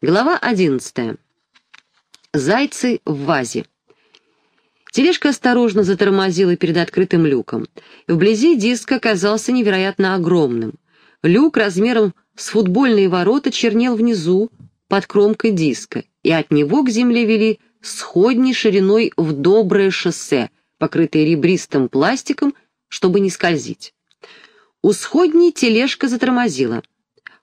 Глава одиннадцатая. Зайцы в вазе. Тележка осторожно затормозила перед открытым люком. Вблизи диск оказался невероятно огромным. Люк размером с футбольные ворота чернел внизу, под кромкой диска, и от него к земле вели сходни шириной в доброе шоссе, покрытые ребристым пластиком, чтобы не скользить. У сходней тележка затормозила.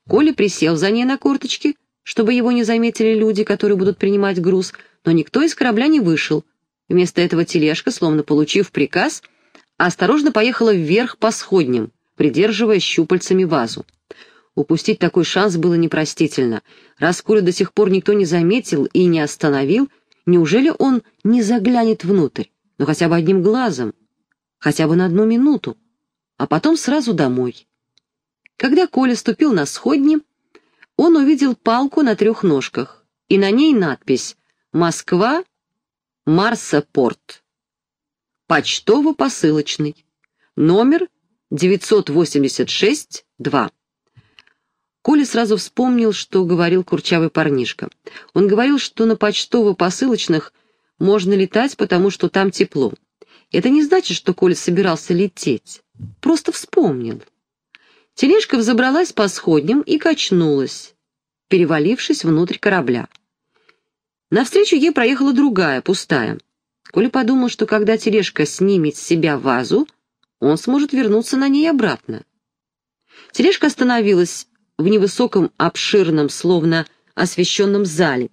Коля присел за ней на корточки, чтобы его не заметили люди, которые будут принимать груз, но никто из корабля не вышел. Вместо этого тележка, словно получив приказ, осторожно поехала вверх по сходням, придерживая щупальцами вазу. Упустить такой шанс было непростительно. Раз Коля до сих пор никто не заметил и не остановил, неужели он не заглянет внутрь? Ну хотя бы одним глазом, хотя бы на одну минуту, а потом сразу домой. Когда Коля ступил на сходни, он увидел палку на трех ножках, и на ней надпись «Москва, Марсапорт». Почтово-посылочный. Номер 986-2. Коля сразу вспомнил, что говорил курчавый парнишка. Он говорил, что на почтово-посылочных можно летать, потому что там тепло. Это не значит, что Коля собирался лететь. Просто вспомнил. Тележка взобралась по сходням и качнулась, перевалившись внутрь корабля. Навстречу ей проехала другая, пустая. Коля подумал, что когда тележка снимет с себя вазу, он сможет вернуться на ней обратно. Тележка остановилась в невысоком, обширном, словно освещенном зале.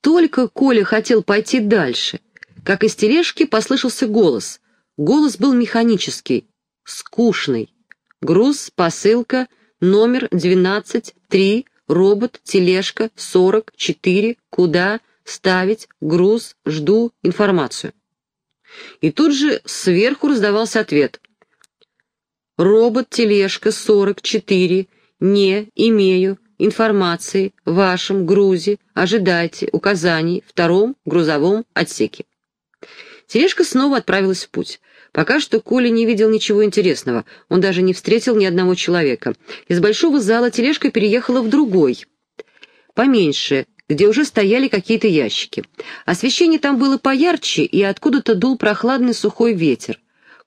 Только Коля хотел пойти дальше, как из тележки послышался голос. Голос был механический, скучный. Груз, посылка, номер 12-3, робот, тележка, 44, куда, ставить, груз, жду, информацию. И тут же сверху раздавался ответ. Робот, тележка, 44, не имею информации вашем грузе, ожидайте указаний втором грузовом отсеке. Тележка снова отправилась в путь. Пока что Коля не видел ничего интересного, он даже не встретил ни одного человека. Из большого зала тележка переехала в другой, поменьше, где уже стояли какие-то ящики. Освещение там было поярче, и откуда-то дул прохладный сухой ветер.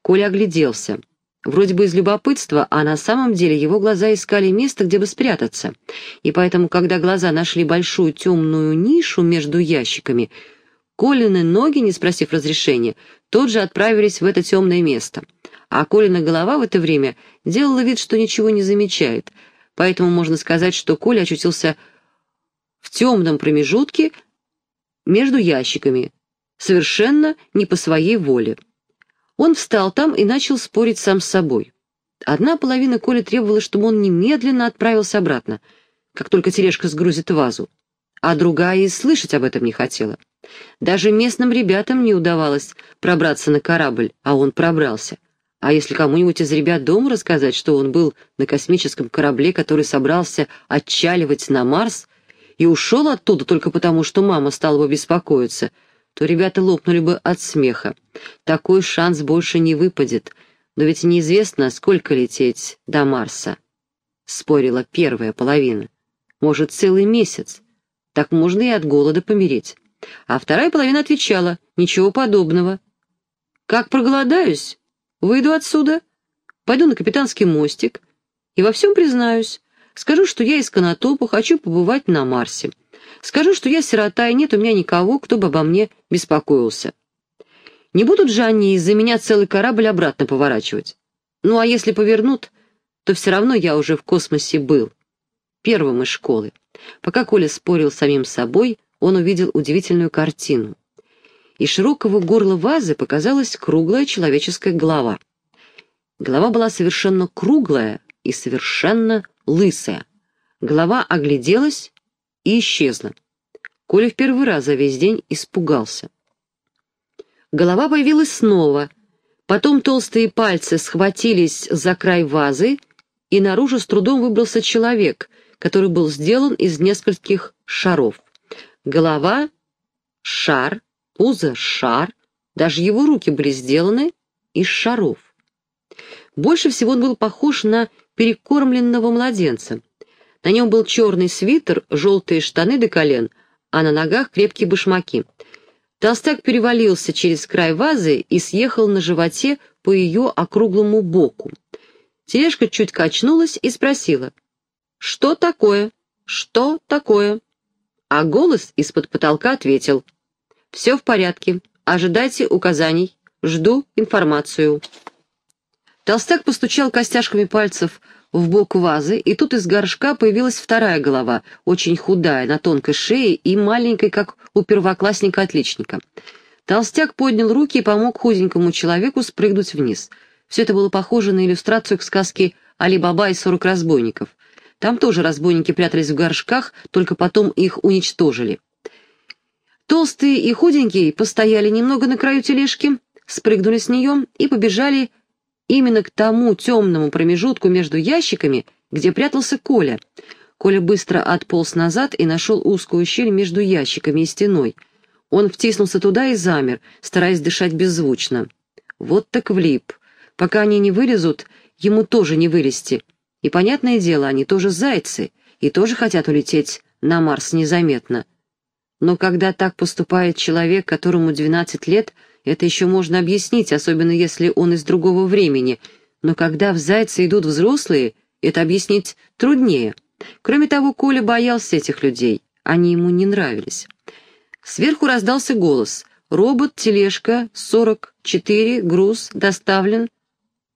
Коля огляделся. Вроде бы из любопытства, а на самом деле его глаза искали место, где бы спрятаться. И поэтому, когда глаза нашли большую темную нишу между ящиками, Колины ноги, не спросив разрешения, тут же отправились в это темное место. А Колина голова в это время делала вид, что ничего не замечает, поэтому можно сказать, что Коля очутился в темном промежутке между ящиками, совершенно не по своей воле. Он встал там и начал спорить сам с собой. Одна половина Коли требовала, чтобы он немедленно отправился обратно, как только тележка сгрузит вазу, а другая и слышать об этом не хотела. Даже местным ребятам не удавалось пробраться на корабль, а он пробрался. А если кому-нибудь из ребят дома рассказать, что он был на космическом корабле, который собрался отчаливать на Марс, и ушел оттуда только потому, что мама стала бы беспокоиться, то ребята лопнули бы от смеха. Такой шанс больше не выпадет, но ведь неизвестно, сколько лететь до Марса. Спорила первая половина. Может, целый месяц. Так можно и от голода помереть. А вторая половина отвечала, ничего подобного. Как проголодаюсь, выйду отсюда, пойду на капитанский мостик и во всем признаюсь. Скажу, что я из Конотопа, хочу побывать на Марсе. Скажу, что я сирота, и нет у меня никого, кто бы обо мне беспокоился. Не будут же они из-за меня целый корабль обратно поворачивать. Ну а если повернут, то все равно я уже в космосе был. Первым из школы. Пока Коля спорил с самим собой, он увидел удивительную картину. Из широкого горла вазы показалась круглая человеческая голова. Голова была совершенно круглая и совершенно лысая. Голова огляделась и исчезла. Коля в первый раз за весь день испугался. Голова появилась снова, потом толстые пальцы схватились за край вазы, и наружу с трудом выбрался человек, который был сделан из нескольких шаров. Голова — шар, пузо — шар, даже его руки были сделаны из шаров. Больше всего он был похож на перекормленного младенца. На нем был черный свитер, желтые штаны до колен, а на ногах крепкие башмаки. Толстяк перевалился через край вазы и съехал на животе по ее округлому боку. Тележка чуть качнулась и спросила, «Что такое? Что такое?» А голос из-под потолка ответил, «Все в порядке, ожидайте указаний, жду информацию». Толстяк постучал костяшками пальцев в бок вазы, и тут из горшка появилась вторая голова, очень худая, на тонкой шее и маленькой, как у первоклассника-отличника. Толстяк поднял руки и помог худенькому человеку спрыгнуть вниз. Все это было похоже на иллюстрацию к сказке «Али-Баба и сорок разбойников». Там тоже разбойники прятались в горшках, только потом их уничтожили. Толстые и худенькие постояли немного на краю тележки, спрыгнули с нее и побежали именно к тому темному промежутку между ящиками, где прятался Коля. Коля быстро отполз назад и нашел узкую щель между ящиками и стеной. Он втиснулся туда и замер, стараясь дышать беззвучно. Вот так влип. Пока они не вылезут, ему тоже не вылезти. И, понятное дело, они тоже зайцы, и тоже хотят улететь на Марс незаметно. Но когда так поступает человек, которому 12 лет — это еще можно объяснить, особенно если он из другого времени, но когда в зайцы идут взрослые, это объяснить труднее. Кроме того, Коля боялся этих людей, они ему не нравились. Сверху раздался голос. «Робот, тележка, 44, груз, доставлен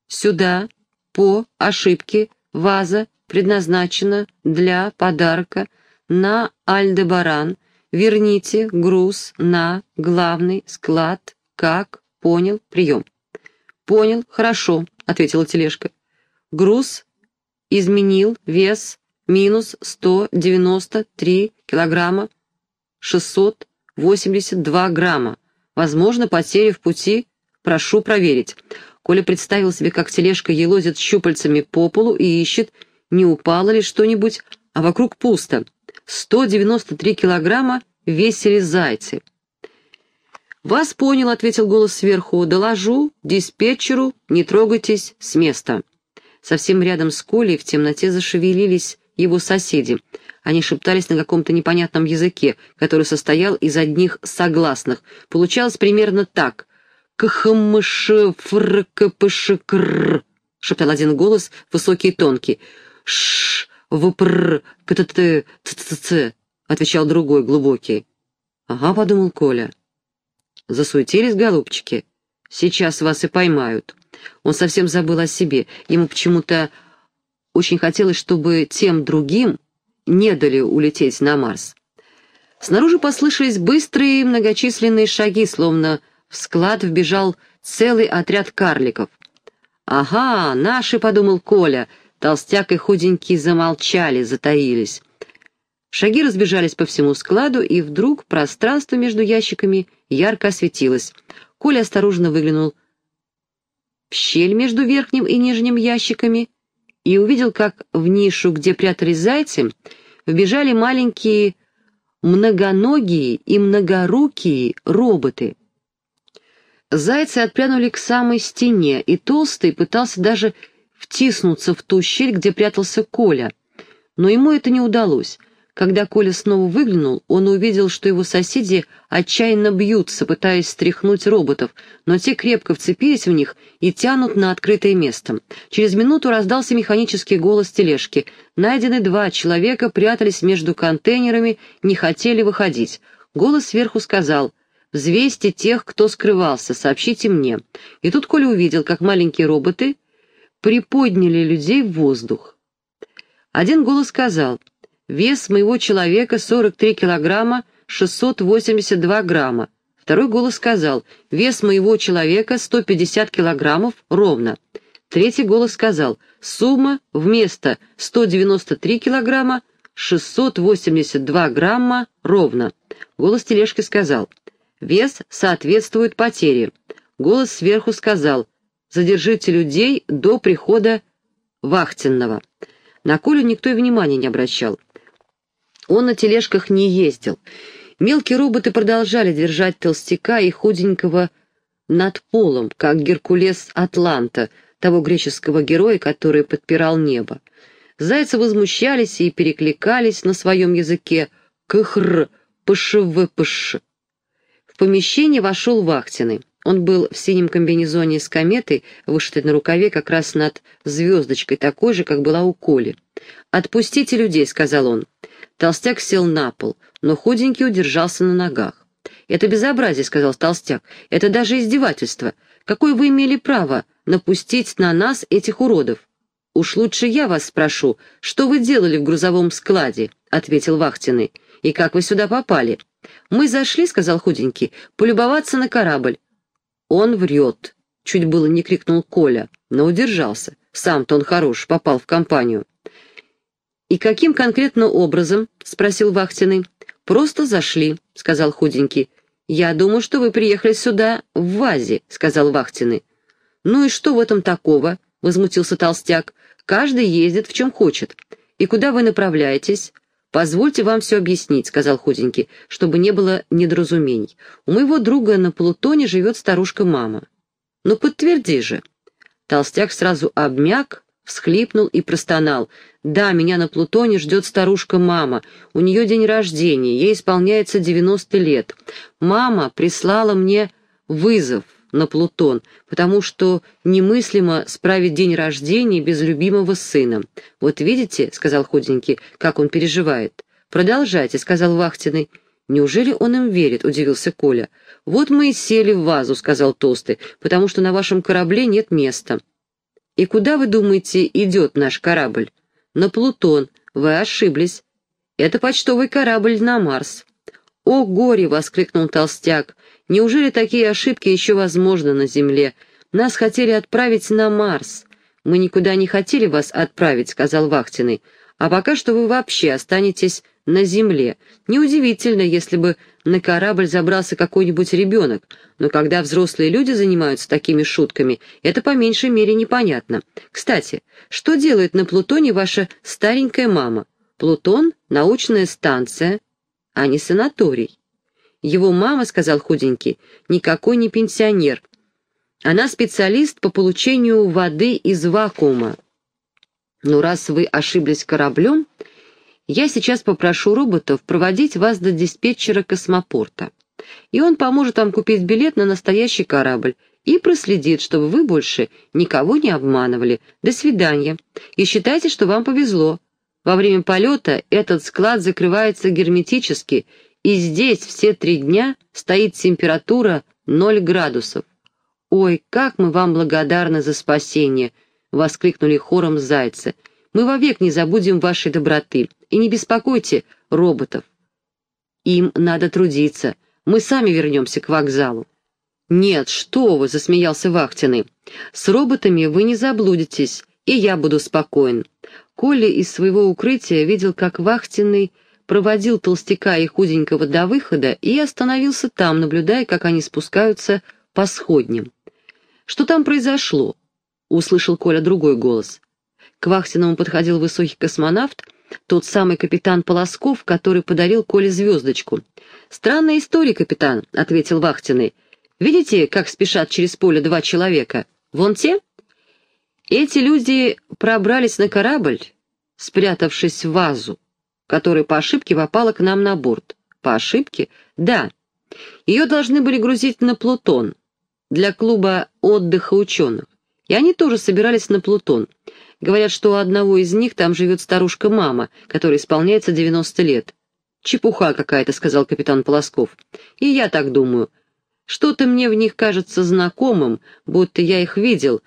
сюда, по ошибке, ваза, предназначена для подарка на Альдебаран. Верните груз на главный склад «Как? Понял. Прием». «Понял. Хорошо», — ответила тележка. «Груз изменил вес минус 193 килограмма 682 грамма. Возможно, потери в пути. Прошу проверить». Коля представил себе, как тележка елозит щупальцами по полу и ищет, не упало ли что-нибудь, а вокруг пусто. 193 килограмма весили зайцы. «Вас понял», — ответил голос сверху. «Доложу диспетчеру, не трогайтесь с места». Совсем рядом с Колей в темноте зашевелились его соседи. Они шептались на каком-то непонятном языке, который состоял из одних согласных. Получалось примерно так. «Кхмш, фр, кпш, кр», — шептал один голос, высокий и тонкий. «Ш, впр, ктт, отвечал другой, глубокий. «Ага», — подумал Коля. Засуетились голубчики. Сейчас вас и поймают. Он совсем забыл о себе. Ему почему-то очень хотелось, чтобы тем другим не дали улететь на Марс. Снаружи послышались быстрые многочисленные шаги, словно в склад вбежал целый отряд карликов. «Ага, наши», — подумал Коля. Толстяк и худенький замолчали, затаились. Шаги разбежались по всему складу, и вдруг пространство между ящиками ярко осветилось. Коля осторожно выглянул в щель между верхним и нижним ящиками и увидел, как в нишу, где прятались зайцы, вбежали маленькие многоногие и многорукие роботы. Зайцы отпрянули к самой стене, и Толстый пытался даже втиснуться в ту щель, где прятался Коля, но ему это не удалось — когда Коля снова выглянул, он увидел, что его соседи отчаянно бьются, пытаясь стряхнуть роботов, но те крепко вцепились в них и тянут на открытое место. Через минуту раздался механический голос тележки. Найдены два человека, прятались между контейнерами, не хотели выходить. Голос сверху сказал «Взвесьте тех, кто скрывался, сообщите мне». И тут Коля увидел, как маленькие роботы приподняли людей в воздух. Один голос сказал — Вес моего человека 43 килограмма 682 грамма. Второй голос сказал, вес моего человека 150 килограммов ровно. Третий голос сказал, сумма вместо 193 килограмма 682 грамма ровно. Голос тележки сказал, вес соответствует потере. Голос сверху сказал, задержите людей до прихода вахтенного. На Колю никто и внимания не обращал. Он на тележках не ездил. Мелкие роботы продолжали держать толстяка и худенького над полом, как Геркулес Атланта, того греческого героя, который подпирал небо. Зайцы возмущались и перекликались на своем языке «кхр», «пшвпш». В помещение вошел Вахтиный. Он был в синем комбинезоне с кометой, вышитой на рукаве как раз над звездочкой, такой же, как была у Коли. «Отпустите людей», — сказал он. Толстяк сел на пол, но худенький удержался на ногах. «Это безобразие», — сказал Толстяк. «Это даже издевательство. Какое вы имели право напустить на нас этих уродов?» «Уж лучше я вас спрошу, что вы делали в грузовом складе?» — ответил Вахтиный. «И как вы сюда попали?» «Мы зашли», — сказал худенький, — «полюбоваться на корабль». «Он врет», — чуть было не крикнул Коля, но удержался. Сам-то он хорош, попал в компанию. «И каким конкретно образом?» — спросил Вахтиный. «Просто зашли», — сказал худенький. «Я думаю, что вы приехали сюда в вазе», — сказал Вахтиный. «Ну и что в этом такого?» — возмутился толстяк. «Каждый ездит в чем хочет. И куда вы направляетесь?» «Позвольте вам все объяснить», — сказал худенький, чтобы не было недоразумений. «У моего друга на Плутоне живет старушка-мама». «Ну, подтверди же». Толстяк сразу обмяк, всхлипнул и простонал. «Да, меня на Плутоне ждет старушка-мама. У нее день рождения, ей исполняется 90 лет. Мама прислала мне вызов на Плутон, потому что немыслимо справить день рождения без любимого сына. «Вот видите», — сказал худенький, — «как он переживает». «Продолжайте», — сказал Вахтиный. «Неужели он им верит?» — удивился Коля. «Вот мы и сели в вазу», — сказал Толстый, «потому что на вашем корабле нет места». «И куда, вы думаете, идет наш корабль?» «На Плутон. Вы ошиблись. Это почтовый корабль на Марс». «О, горе!» — воскликнул Толстяк. Неужели такие ошибки еще возможны на Земле? Нас хотели отправить на Марс. Мы никуда не хотели вас отправить, сказал Вахтиный. А пока что вы вообще останетесь на Земле. Неудивительно, если бы на корабль забрался какой-нибудь ребенок, но когда взрослые люди занимаются такими шутками, это по меньшей мере непонятно. Кстати, что делает на Плутоне ваша старенькая мама? Плутон — научная станция, а не санаторий. Его мама, сказал худенький, никакой не пенсионер. Она специалист по получению воды из вакуума. Но раз вы ошиблись кораблем, я сейчас попрошу роботов проводить вас до диспетчера космопорта. И он поможет вам купить билет на настоящий корабль и проследит, чтобы вы больше никого не обманывали. До свидания. И считайте, что вам повезло. Во время полета этот склад закрывается герметически, и здесь все три дня стоит температура 0 градусов. «Ой, как мы вам благодарны за спасение!» — воскликнули хором зайцы. «Мы вовек не забудем вашей доброты. И не беспокойте роботов. Им надо трудиться. Мы сами вернемся к вокзалу». «Нет, что вы!» — засмеялся Вахтиный. «С роботами вы не заблудитесь, и я буду спокоен». Коля из своего укрытия видел, как Вахтиный проводил толстяка и худенького до выхода и остановился там, наблюдая, как они спускаются по сходням. «Что там произошло?» — услышал Коля другой голос. К Вахтиному подходил высокий космонавт, тот самый капитан Полосков, который подарил Коле звездочку. «Странная история, капитан», — ответил Вахтиный. «Видите, как спешат через поле два человека? Вон те?» Эти люди пробрались на корабль, спрятавшись в вазу которая по ошибке попала к нам на борт. По ошибке? Да. Ее должны были грузить на Плутон для клуба отдыха ученых. И они тоже собирались на Плутон. Говорят, что у одного из них там живет старушка-мама, которой исполняется 90 лет. «Чепуха какая-то», — сказал капитан Полосков. «И я так думаю. Что-то мне в них кажется знакомым, будто я их видел,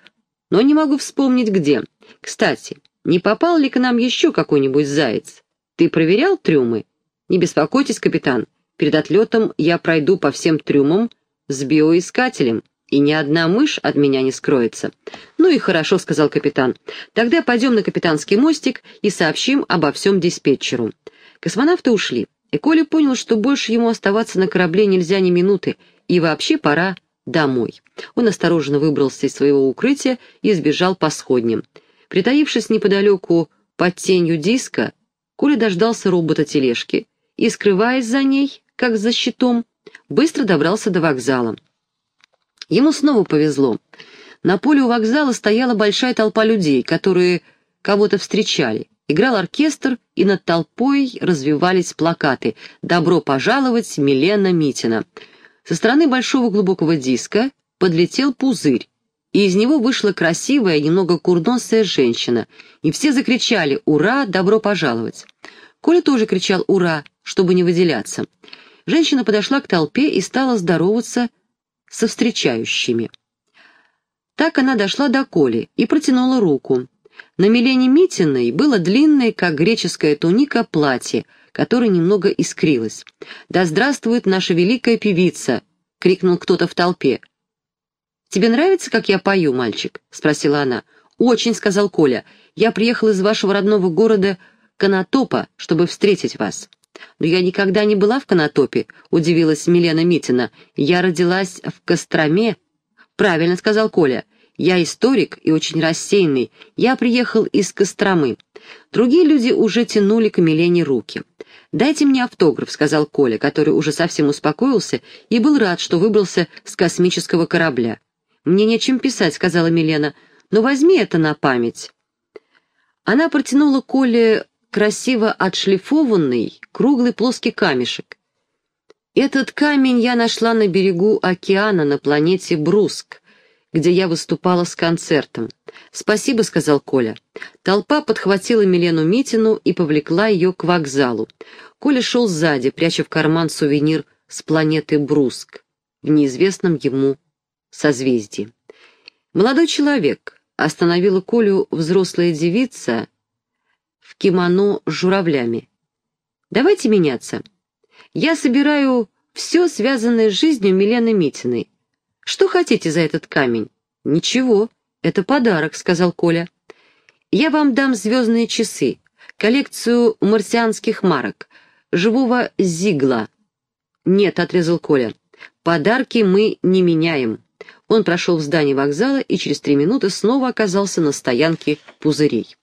но не могу вспомнить где. Кстати, не попал ли к нам еще какой-нибудь заяц?» Ты проверял трюмы? Не беспокойтесь, капитан. Перед отлетом я пройду по всем трюмам с биоискателем, и ни одна мышь от меня не скроется. Ну и хорошо, сказал капитан. Тогда пойдем на капитанский мостик и сообщим обо всем диспетчеру. Космонавты ушли, и Коля понял, что больше ему оставаться на корабле нельзя ни минуты, и вообще пора домой. Он осторожно выбрался из своего укрытия и сбежал по сходням. Притаившись неподалеку под тенью диска, Коля дождался робота-тележки и, скрываясь за ней, как за щитом, быстро добрался до вокзала. Ему снова повезло. На поле у вокзала стояла большая толпа людей, которые кого-то встречали. Играл оркестр, и над толпой развивались плакаты «Добро пожаловать, Милена Митина». Со стороны большого глубокого диска подлетел пузырь, и из него вышла красивая, немного курносая женщина, и все закричали «Ура! Добро пожаловать!». Коля тоже кричал «Ура!», чтобы не выделяться. Женщина подошла к толпе и стала здороваться со встречающими. Так она дошла до Коли и протянула руку. На Милене Митиной было длинное, как греческая туника, платье, которое немного искрилось. «Да здравствует наша великая певица!» — крикнул кто-то в толпе. «Тебе нравится, как я пою, мальчик?» — спросила она. «Очень», — сказал Коля. «Я приехал из вашего родного города Конотопа, чтобы встретить вас». «Но я никогда не была в Конотопе», — удивилась Милена Митина. «Я родилась в Костроме». «Правильно», — сказал Коля. «Я историк и очень рассеянный. Я приехал из Костромы». Другие люди уже тянули к Милене руки. «Дайте мне автограф», — сказал Коля, который уже совсем успокоился и был рад, что выбрался с космического корабля. «Мне нечем писать», — сказала Милена, — «но возьми это на память». Она протянула Коле красиво отшлифованный, круглый плоский камешек. Этот камень я нашла на берегу океана на планете Бруск, где я выступала с концертом. «Спасибо», — сказал Коля. Толпа подхватила Милену Митину и повлекла ее к вокзалу. Коля шел сзади, пряча в карман сувенир с планеты Бруск в неизвестном ему созвездии. Молодой человек остановила Колю взрослая девица в кимоно с журавлями. «Давайте меняться. Я собираю все, связанное с жизнью Милены Митиной. Что хотите за этот камень?» «Ничего, это подарок», — сказал Коля. «Я вам дам звездные часы, коллекцию марсианских марок, живого зигла». «Нет», — отрезал Коля, — «подарки мы не меняем». Он прошел в здание вокзала и через три минуты снова оказался на стоянке пузырей.